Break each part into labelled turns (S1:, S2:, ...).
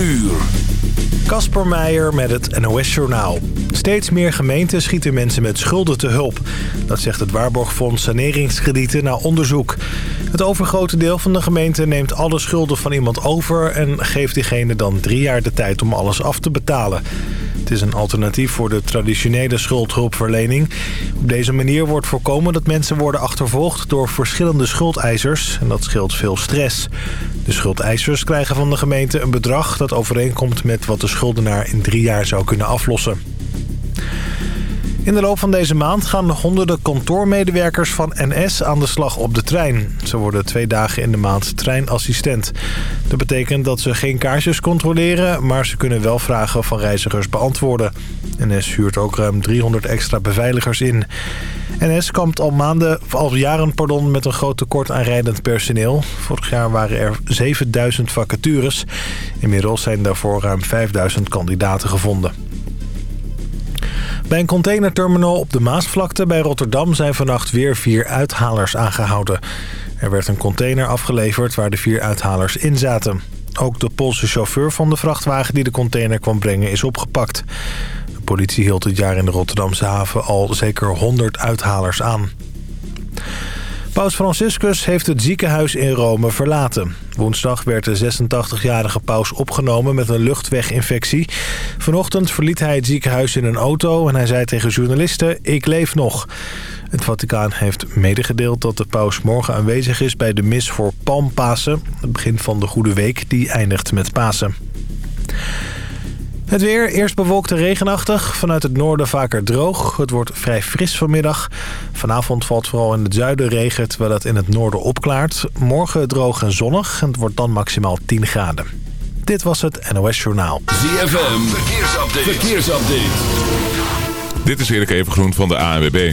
S1: uur.
S2: Kasper Meijer met het NOS Journaal. Steeds meer gemeenten schieten mensen met schulden te hulp. Dat zegt het Waarborgfonds Saneringskredieten na onderzoek. Het overgrote deel van de gemeente neemt alle schulden van iemand over... en geeft diegene dan drie jaar de tijd om alles af te betalen. Het is een alternatief voor de traditionele schuldhulpverlening. Op deze manier wordt voorkomen dat mensen worden achtervolgd door verschillende schuldeisers. En dat scheelt veel stress. De schuldeisers krijgen van de gemeente een bedrag dat overeenkomt met wat de schuldenaar in drie jaar zou kunnen aflossen. In de loop van deze maand gaan honderden kantoormedewerkers van NS aan de slag op de trein. Ze worden twee dagen in de maand treinassistent. Dat betekent dat ze geen kaarsjes controleren, maar ze kunnen wel vragen van reizigers beantwoorden. NS huurt ook ruim 300 extra beveiligers in. NS kampt al maanden, al jaren pardon, met een groot tekort aan rijdend personeel. Vorig jaar waren er 7000 vacatures. Inmiddels zijn daarvoor ruim 5000 kandidaten gevonden. Bij een containerterminal op de Maasvlakte bij Rotterdam zijn vannacht weer vier uithalers aangehouden. Er werd een container afgeleverd waar de vier uithalers in zaten. Ook de Poolse chauffeur van de vrachtwagen die de container kwam brengen is opgepakt. De politie hield dit jaar in de Rotterdamse haven al zeker 100 uithalers aan. Paus Franciscus heeft het ziekenhuis in Rome verlaten. Woensdag werd de 86-jarige paus opgenomen met een luchtweginfectie. Vanochtend verliet hij het ziekenhuis in een auto en hij zei tegen journalisten... ik leef nog. Het Vaticaan heeft medegedeeld dat de paus morgen aanwezig is bij de mis voor Palmpasen. Het begin van de Goede Week, die eindigt met Pasen. Het weer, eerst bewolkt en regenachtig. Vanuit het noorden vaker droog. Het wordt vrij fris vanmiddag. Vanavond valt vooral in het zuiden regen, terwijl het in het noorden opklaart. Morgen droog en zonnig en het wordt dan maximaal 10 graden. Dit was het NOS Journaal.
S1: ZFM, verkeersupdate. verkeersupdate.
S3: Dit is Erik Evengroen van de ANWB.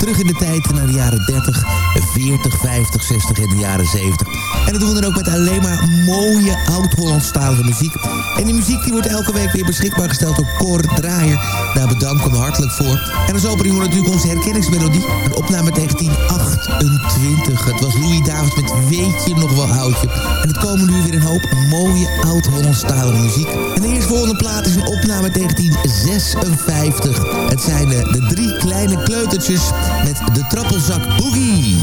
S4: Terug in de tijd naar de jaren 30, 40, 50, 60 en de jaren 70. En dat doen we dan ook met alleen maar mooie oud-Hollandstalige muziek. En die muziek die wordt elke week weer beschikbaar gesteld door Cor Draaier. Daar bedank ik hem hartelijk voor. En als opening wordt natuurlijk onze herkenningsmelodie. Een opname 1928. Het was Louis Davids met Weet je nog wel oudje. En het komen nu weer een hoop mooie oud-Hollandstalige muziek. En de eerstvolgende plaat is een opname 1956. Het zijn eh, de drie kleine kleutertjes met de trappelzak Boogie.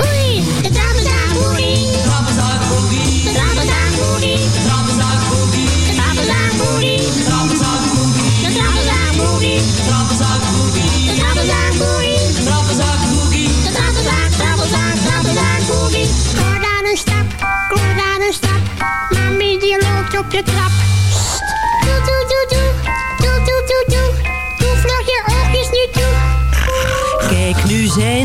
S5: Oei, de trappelzak boogie. De trappelzak boogie. De trappelzak boogie. De trappelzak boogie. De trappelzak boogie. De trappelzak boogie. De trappelzak boogie. De trappelzak boogie. De trappelzak boogie. De trappelzak boogie. De trappelzak, trappelzak, trappelzak boogie. Kom daar een stap, kom daar een stap. Mami die loopt op de trap.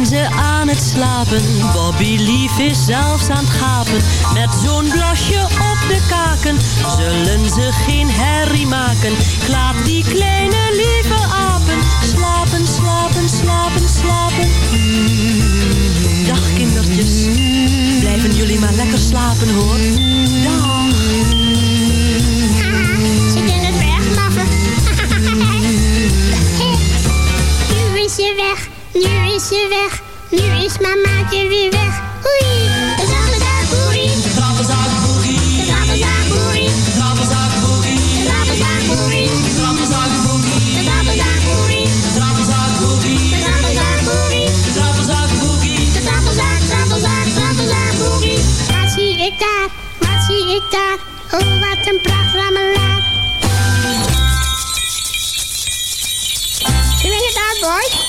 S6: Ze aan het slapen. Bobby Lief is zelfs aan het gapen. Met zo'n blasje op de kaken zullen ze geen herrie maken. Ik laat die kleine lieve apen slapen, slapen, slapen, slapen. Dag kindertjes, blijven jullie maar lekker slapen hoor. Dag.
S5: Ze kunnen het is ze weg, nu is ze weg, nu is mamaatje weer weg. Oei, de zappelzaakboerie. De zappelzaakboerie. De zappelzaakboerie. De zappelzaakboerie. De zappelzaakboerie. De zappelzaakboerie. De De De. Wat zie ik daar, wat zie ik daar? Oh, wat een pracht Wie Doe je dat, boys?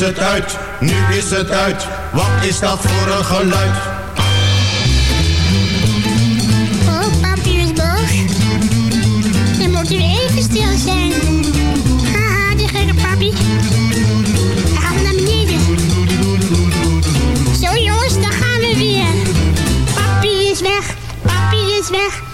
S7: is het uit, nu is het uit. Wat is dat voor een geluid?
S5: Oh, papi is boos. Dan moet u even stil zijn. Haha, die gekke papi. Hij we naar beneden. Zo jongens, dan gaan we weer. Papi is weg, papi is weg.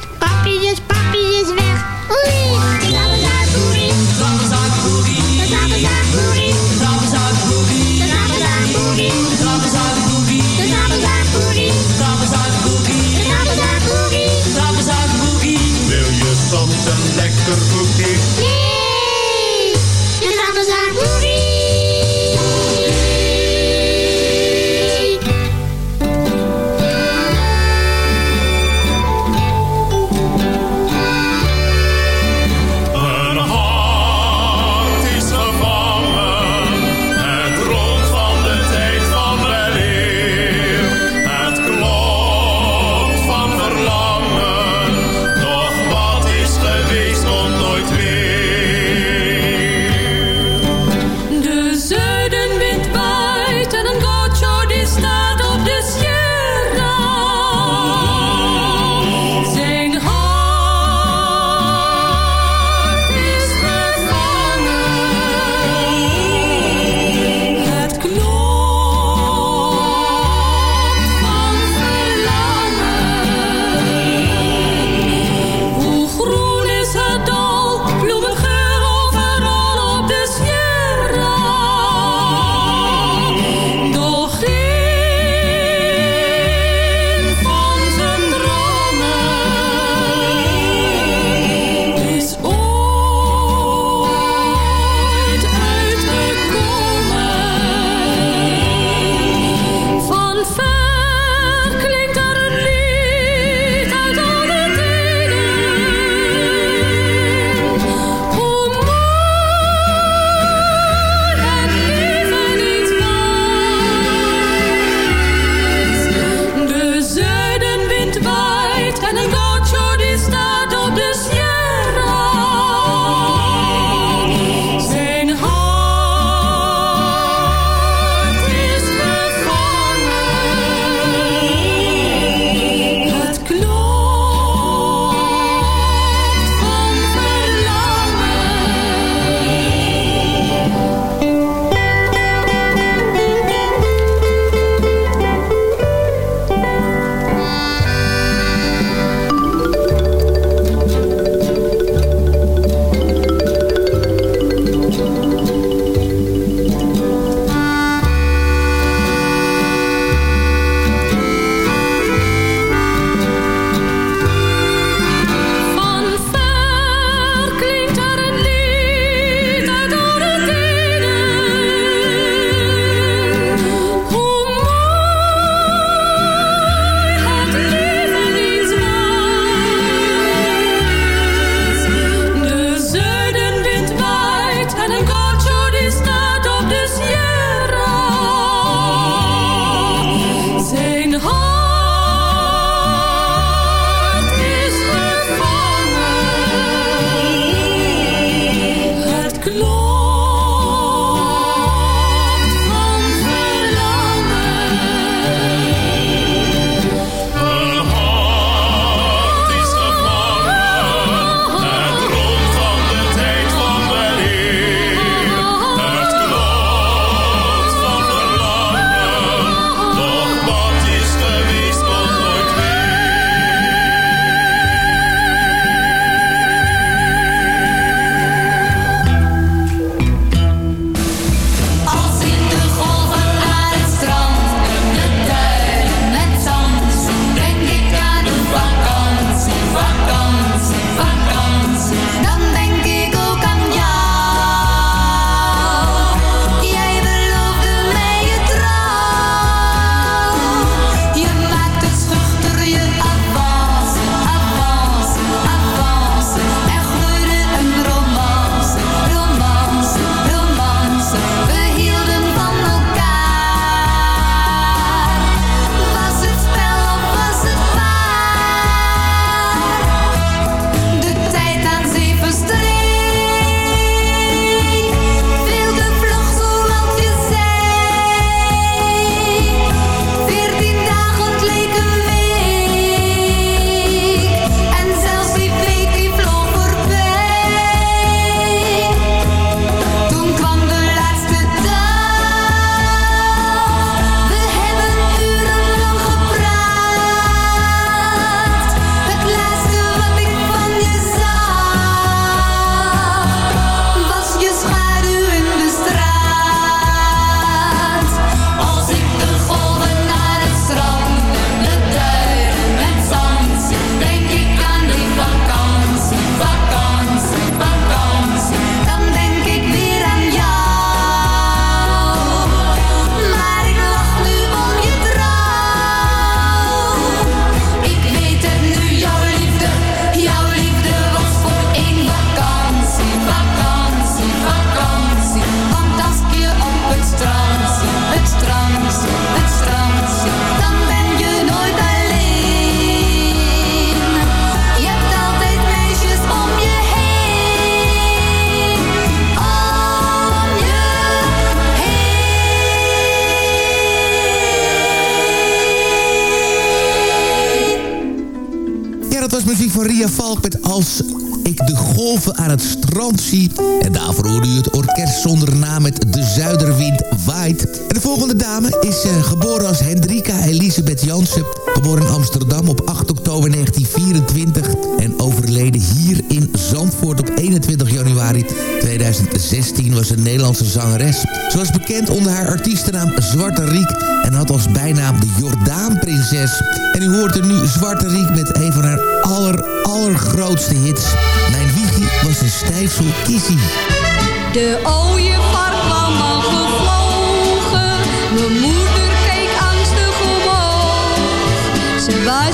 S4: Ria Valk met Als ik de golven aan het strand zie. En daarvoor hoorde u het orkest zonder naam met De Zuiderwind Waait. En de volgende dame is uh, geboren als Hendrika Elisabeth Jansen. Geboren in Amsterdam op 8 oktober 1924. En overleden hier in Zandvoort op 21 januari 2016 was een Nederlandse zangeres. Ze was bekend onder haar artiestennaam Zwarte Riek. En had als bijnaam de Jordaanprinses. En u hoort er nu Zwarte Riek met een van haar aller, allergrootste hits. Mijn wiegie was een stijfsel kissie.
S8: De kwam Ze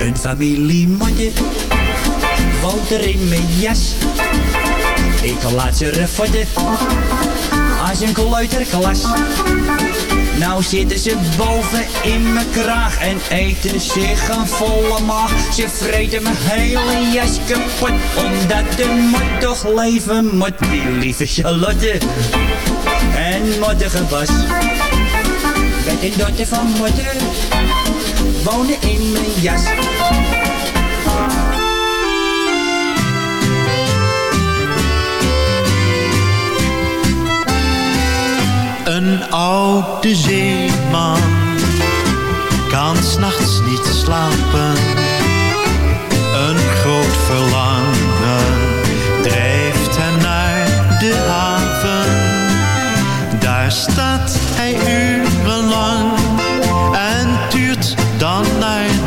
S9: Een familiemotte woont er in mijn jas. Ik laat ze refotten als een kleuterklas. Nou zitten ze boven in mijn kraag en eten zich een volle maag. Ze vreten mijn hele jas kapot, omdat de mot toch leven moet. Die lieve Charlotte en mottige Bas. Met een dochter van moeder wonen in mijn jas.
S10: Een oude zeeman kan s'nachts niet slapen.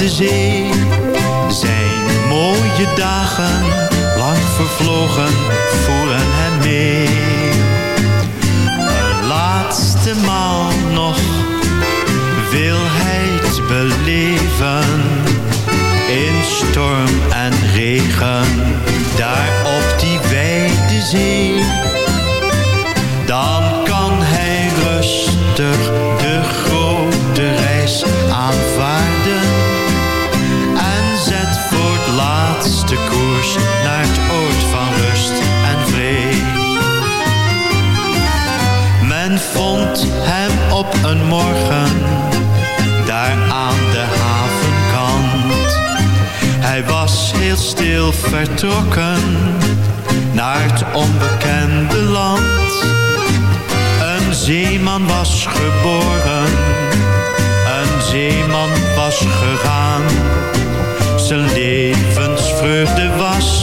S10: Zijn mooie dagen, lang vervlogen, voeren hem mee laatste maal nog wil hij het beleven. In storm en regen, daar op die wijde zee. Dan kan hij rustig vertrokken naar het onbekende land. Een zeeman was geboren, een zeeman was gegaan. Zijn levensvreugde was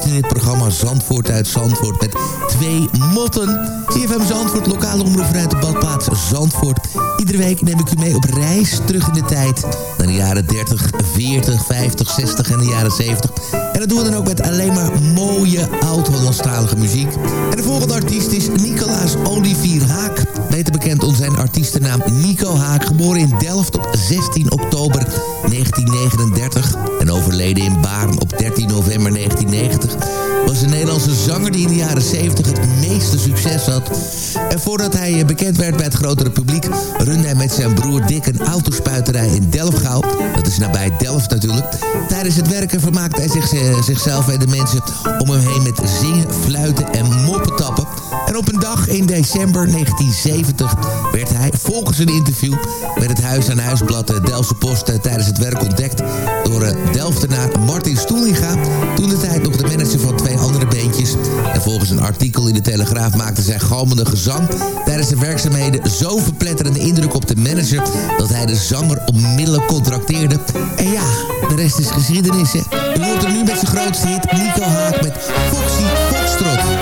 S10: in het
S4: programma Zandvoort uit Zandvoort met twee motten. CFM Zandvoort, lokale omroep vanuit de badplaats Zandvoort. Iedere week neem ik u mee op reis terug in de tijd. Naar de jaren 30, 40, 50, 60 en de jaren 70. En dat doen we dan ook met alleen maar mooie oud-Hollandstalige muziek. En de volgende artiest is Nicolaas Olivier Haak. Beter bekend onder zijn artiestennaam Nico Haak. Geboren in Delft op 16 oktober 1939. En overleden in Baarn op 13 november 1990 was een Nederlandse zanger die in de jaren 70 het meeste succes had. En voordat hij eh, bekend werd bij het grotere publiek... runde hij met zijn broer Dick een autospuiterij in Delfgauw. Dat is nabij Delft natuurlijk. Tijdens het werken vermaakte hij eh, zichzelf en de mensen om hem heen met zingen, fluiten en moppen tappen. En op een dag in december 1970 werd hij volgens een interview... met het Huis aan Huisblad de Delftse Post eh, tijdens het werk ontdekt... door eh, Delftenaar Martin Stoelinga. Toen de tijd nog de manager van twee andere beentjes. En volgens een artikel in de Telegraaf maakte zijn galmende gezang... tijdens de werkzaamheden zo verpletterende indruk op de manager... dat hij de zanger onmiddellijk contracteerde. En ja, de rest is geschiedenis, hè. U hoort hem nu met zijn grootste hit Nico Haak met Foxy Foxtrot.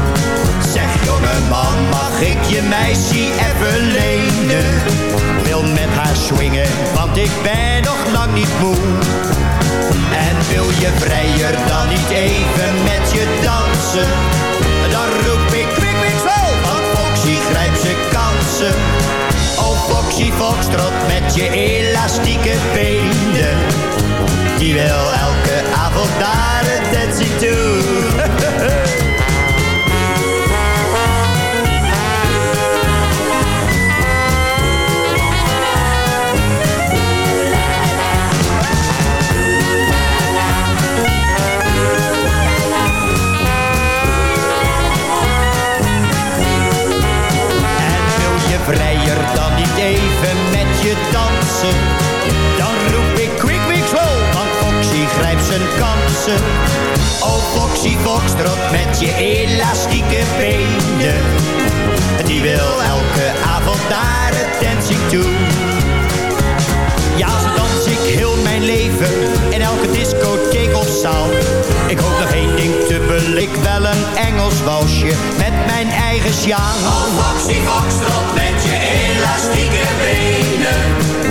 S11: Jongeman, mag ik je meisje even lenen? Wil met haar swingen, want ik ben nog lang niet moe. En wil je vrijer dan niet even met je dansen? Dan roep ik kwik, kwik, zo, want Foxy grijpt zijn kansen. Oh Foxy Foxtrot met je elastieke benen. Die wil elke avond naar het dancing toe. Zijn kansen. Oh Foxy Foxtrot met je elastieke benen. Die wil elke avond het dancing toe. Ja, zo dans ik heel mijn leven in elke discotheek of zaal. Ik hoop nog één ding te blik, wel een Engels walsje met mijn eigen sjaal. Oh, Foxy Foxtrot met je elastieke benen.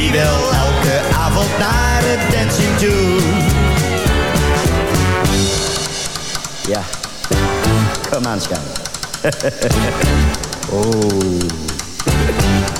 S11: Die wil elke avond naar het dancing toe. Ja, kom aan, schat. oh.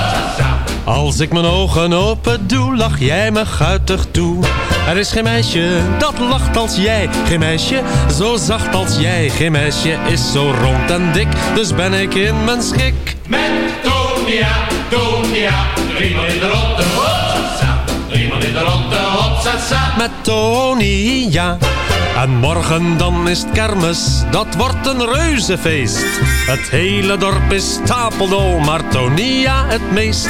S12: Als ik mijn ogen open doe, lach jij me guitig toe. Er is geen meisje dat lacht als jij. Geen meisje zo zacht als jij. Geen meisje is zo rond en dik, dus ben ik in mijn schik.
S13: Met Tonia, Tonia, driemaal in de ronde, hopsasa. Driemaal in de ronde, hopsasa.
S12: Met Tonia. En morgen dan is het kermis, dat wordt een reuzenfeest. Het hele dorp is stapeldol, maar Tonia het meest.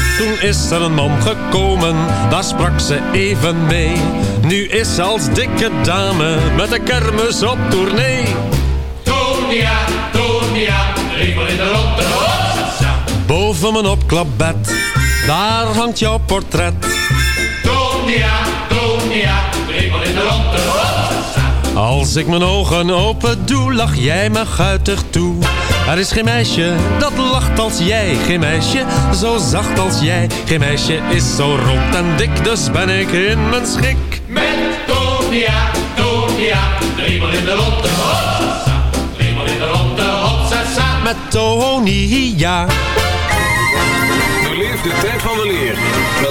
S12: Toen is er een man gekomen, daar sprak ze even mee. Nu is ze als dikke dame met de kermis op tournee.
S13: Tonia, Tonia, driemaal in de ronde, hopsasa.
S12: Boven mijn opklapbed, daar hangt jouw portret.
S13: Tonia, Tonia, driemaal in de ronde, hopsasa.
S12: Als ik mijn ogen open doe, lach jij me guitig toe. Er is geen meisje dat lacht als jij. Geen meisje zo zacht als jij. Geen meisje is zo rond en dik, dus ben ik in mijn schik.
S13: Met Tonia, Tonia, driemaal in de ronde, hopsasa. Driemaal in de ronde, hopsasa.
S12: Met Tonia.
S14: Beleef de tijd van de leer met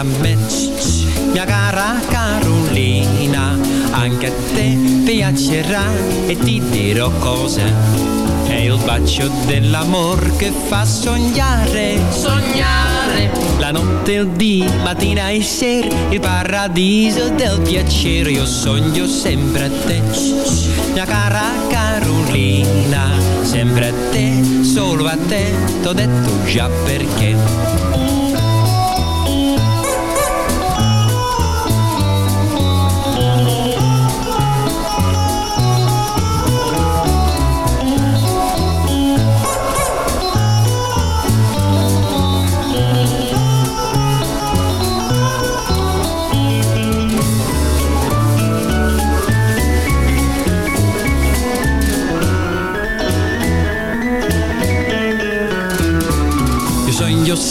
S15: piace a me, mia cara Carolina, anche a te piacerà e ti dirò cose. È il bacio dell'amor che fa sognare, sognare. La notte, il dì, mattina e sera, il paradiso del piacere. Io sogno sempre a te, mia cara Carolina. Sempre a te, solo a te, t'ho detto già perché.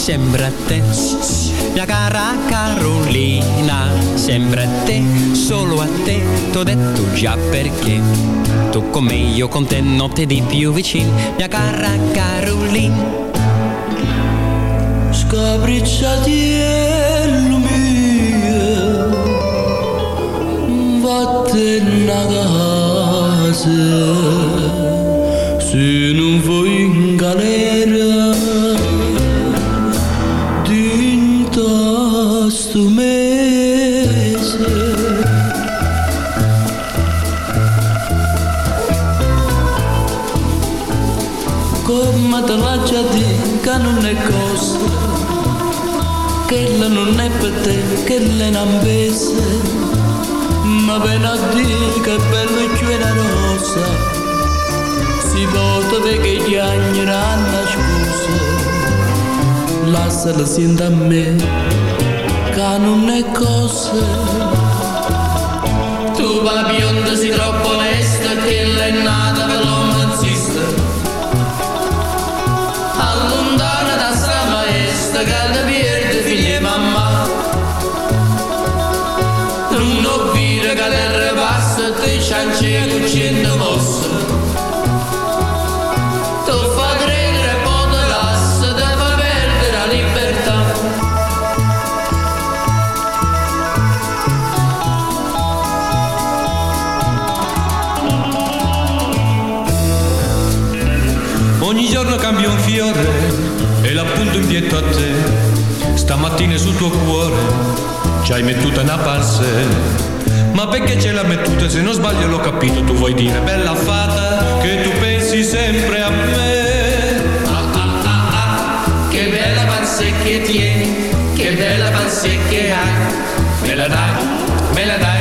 S15: Sogno sempre a te, mia cara Carolina, sempre a te, solo a te, t'ho detto già perché. Tu con me, io con te, notte di più vicino, mia cara Carolina.
S16: Scapricciatiello mio Vattene a casa Se non vuoi in galera una bese. Ma ben a dire che bello c'è una rosa. Si vota perché gli anni hanno scusa. Lasciala senta a me Che non è cosa.
S17: Tu va bionda
S16: cambio un fiore e l'appunto in pietto a te. Stamattina sul tuo cuore ci hai mettuta una passe. Ma perché ce l'ha mettuta? Se non sbaglio l'ho capito, tu vuoi dire bella fata che tu pensi sempre a me.
S17: Ah, ah, ah, ah, che bella panza che tieni, che bella panza che hai. Me la dai, me la dai,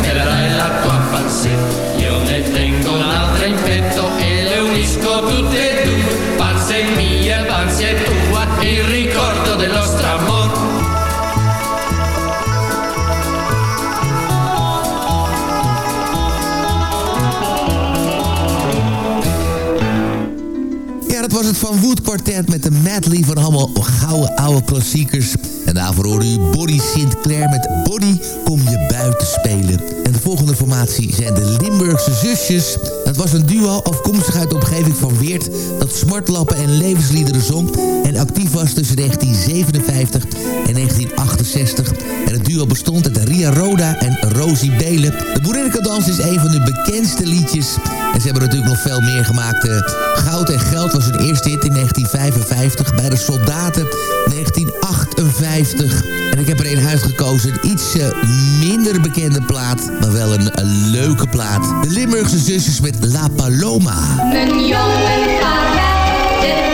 S17: me la dai la tua panza. Io ne tengo un'altra in
S4: was het Van Wood Quartet met de medley van allemaal gouden oude klassiekers. En daarvoor hoorde u Body Sinclair met Body Kom Je Buiten Spelen. En de volgende formatie zijn de Limburgse Zusjes. Het was een duo afkomstig uit de omgeving van Weert... dat smartlappen en levensliederen zong... en actief was tussen 1957 en 1968. En het duo bestond uit Ria Roda en Rosie Belen. De Boerinnekadans is een van hun bekendste liedjes... En ze hebben natuurlijk nog veel meer gemaakt. Eh, Goud en Geld was hun eerste hit in 1955. Bij de Soldaten 1958. En ik heb er een uitgekozen. Een iets eh, minder bekende plaat. Maar wel een, leuke plaat. De Limburgse zusjes met La Paloma.
S5: Mijn jongen vaarwel,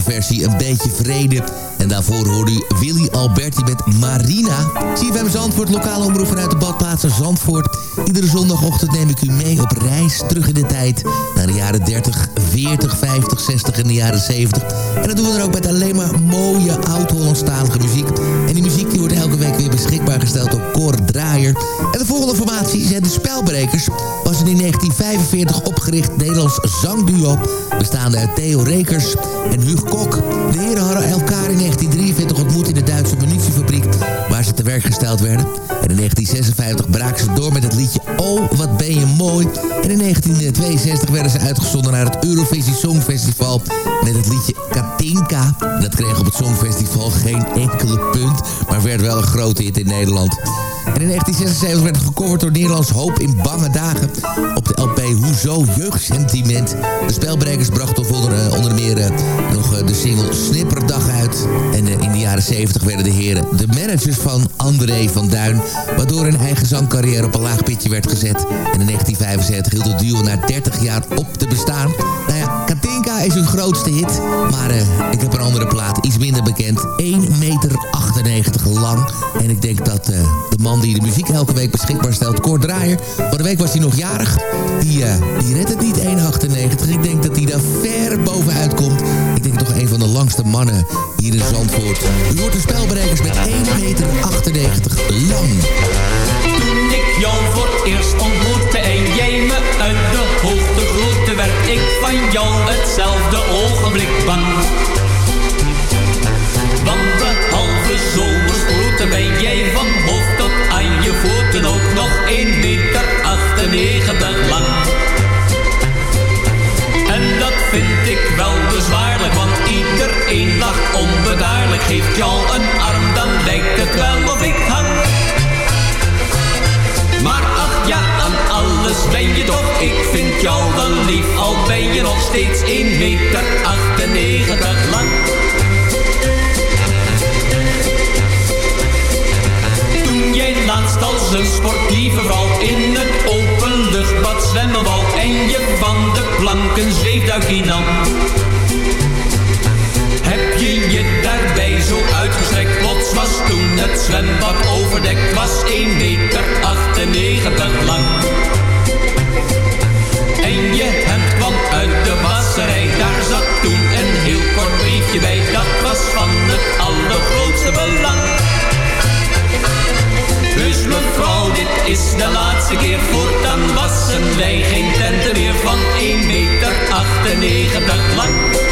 S4: versie, Een Beetje Vrede. En daarvoor hoorde u Willy Alberti met Marina. CFM Zandvoort, lokale omroep vanuit de badplaats Zandvoort. Iedere zondagochtend neem ik u mee op reis terug in de tijd. Naar de jaren 30, 40, 50, 60 en de jaren 70. En dat doen we dan ook met alleen maar mooie oud-Hollandstalige muziek. En die muziek die wordt elke week weer beschikbaar gesteld door Cor Draaier. En de volgende formatie zijn de Spelbrekers. Was in 1945 opgericht Nederlands zangduo. Bestaande uit Theo Rekers en Huug Kok. De heren hadden elkaar in 1943 ontmoet in de Duitse munitiefabriek... waar ze te werk gesteld werden. En in 1956 braken ze door met het liedje Oh, wat ben je mooi. En in 1962 werden ze uitgezonden naar het Eurovisie Songfestival... met het liedje Katinka. Dat kreeg op het Songfestival geen enkele punt... maar werd wel een grote hit in Nederland. En in 1976 werd het gecoverd door Nederlands Hoop in Bange Dagen. Op de LP Hoezo Jeugdsentiment. De spelbrekers brachten onder, uh, onder meer uh, nog uh, de single Snipperdag uit. En in de jaren 70 werden de heren de managers van André van Duin. Waardoor hun eigen zangcarrière op een laag pitje werd gezet. En in 1975 hield het duo na 30 jaar op te bestaan. Nou ja, Katinka is hun grootste hit. Maar ik heb een andere plaat, iets minder bekend. 1,98 meter lang. En ik denk dat de man die de muziek elke week beschikbaar stelt, Kort Draaier. Van de week was hij nog jarig. Die, uh, die redt het niet 1,98. Ik denk dat hij daar ver bovenuit komt. Ik denk toch een van de langste mannen hier in Zandvoort. U hoort de spelberekers met 1,98 meter lang.
S18: Toen ik jou voor het eerst ontmoette en jij me uit de hoogte groette... werd ik van jou hetzelfde ogenblik bang. Geeft jou een arm, dan lijkt het wel of ik hang. Maar ach ja, aan alles ben je toch, ik vind jou wel lief. Al ben je nog steeds 1 meter 98 lang. Toen jij laatst als een sportieve vrouw in het openluchtbad zwemmen wou en je van de planken zweefduikje nam. Plots was toen het zwembad overdekt, was 1 meter 98 lang. En je hemd kwam uit de wasserij, daar zat toen een heel kort briefje bij, dat was van het allergrootste belang. Dus mevrouw, dit is de laatste keer, voortaan wassen wij geen tenten meer van 1 meter 98 lang.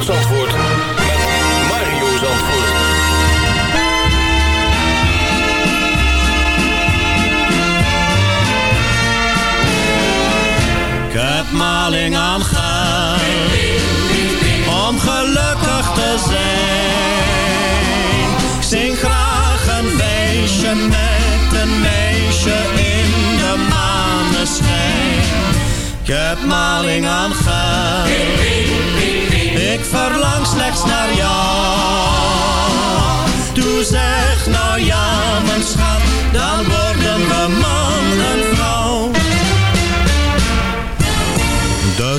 S10: aan geld om gelukkig te zijn. Ik zing graag een feestje met een meisje in de maneschijn. Ik heb maling aan geld, ik verlang slechts naar jou. Doe zeg nou ja, mijn schat, dan worden we man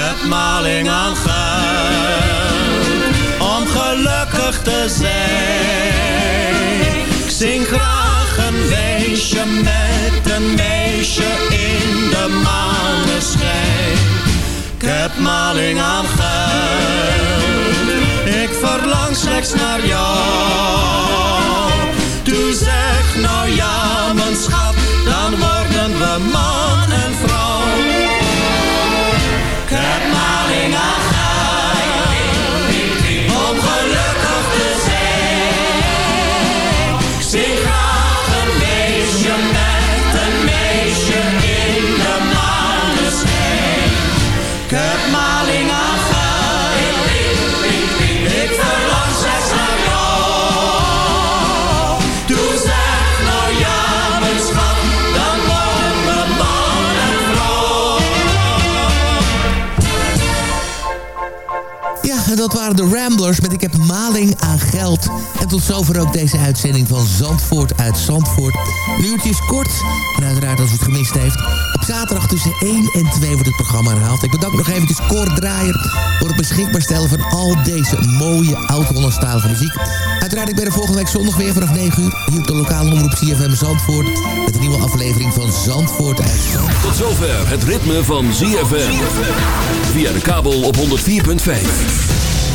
S10: Heb maling aan geld, om gelukkig te zijn. Ik zing graag een feestje met een meisje in de maneschijn. Ik heb maling aan geld. Ik verlang slechts naar jou. Doe zeg nou ja, mijn dan worden we man
S4: dat waren de Ramblers met Ik heb maling aan geld. En tot zover ook deze uitzending van Zandvoort uit Zandvoort. Een uurtje is kort. En uiteraard als u het gemist heeft. Op zaterdag tussen 1 en 2 wordt het programma herhaald. Ik bedank nog eventjes Draaier voor het beschikbaar stellen van al deze mooie oud-Hollandstalige muziek. Uiteraard, ik ben er volgende week zondag weer vanaf 9 uur. Hier op de lokale omroep CFM Zandvoort. Met een nieuwe aflevering van Zandvoort uit Zandvoort.
S19: Tot zover het ritme van ZFM. Via de kabel op 104.5.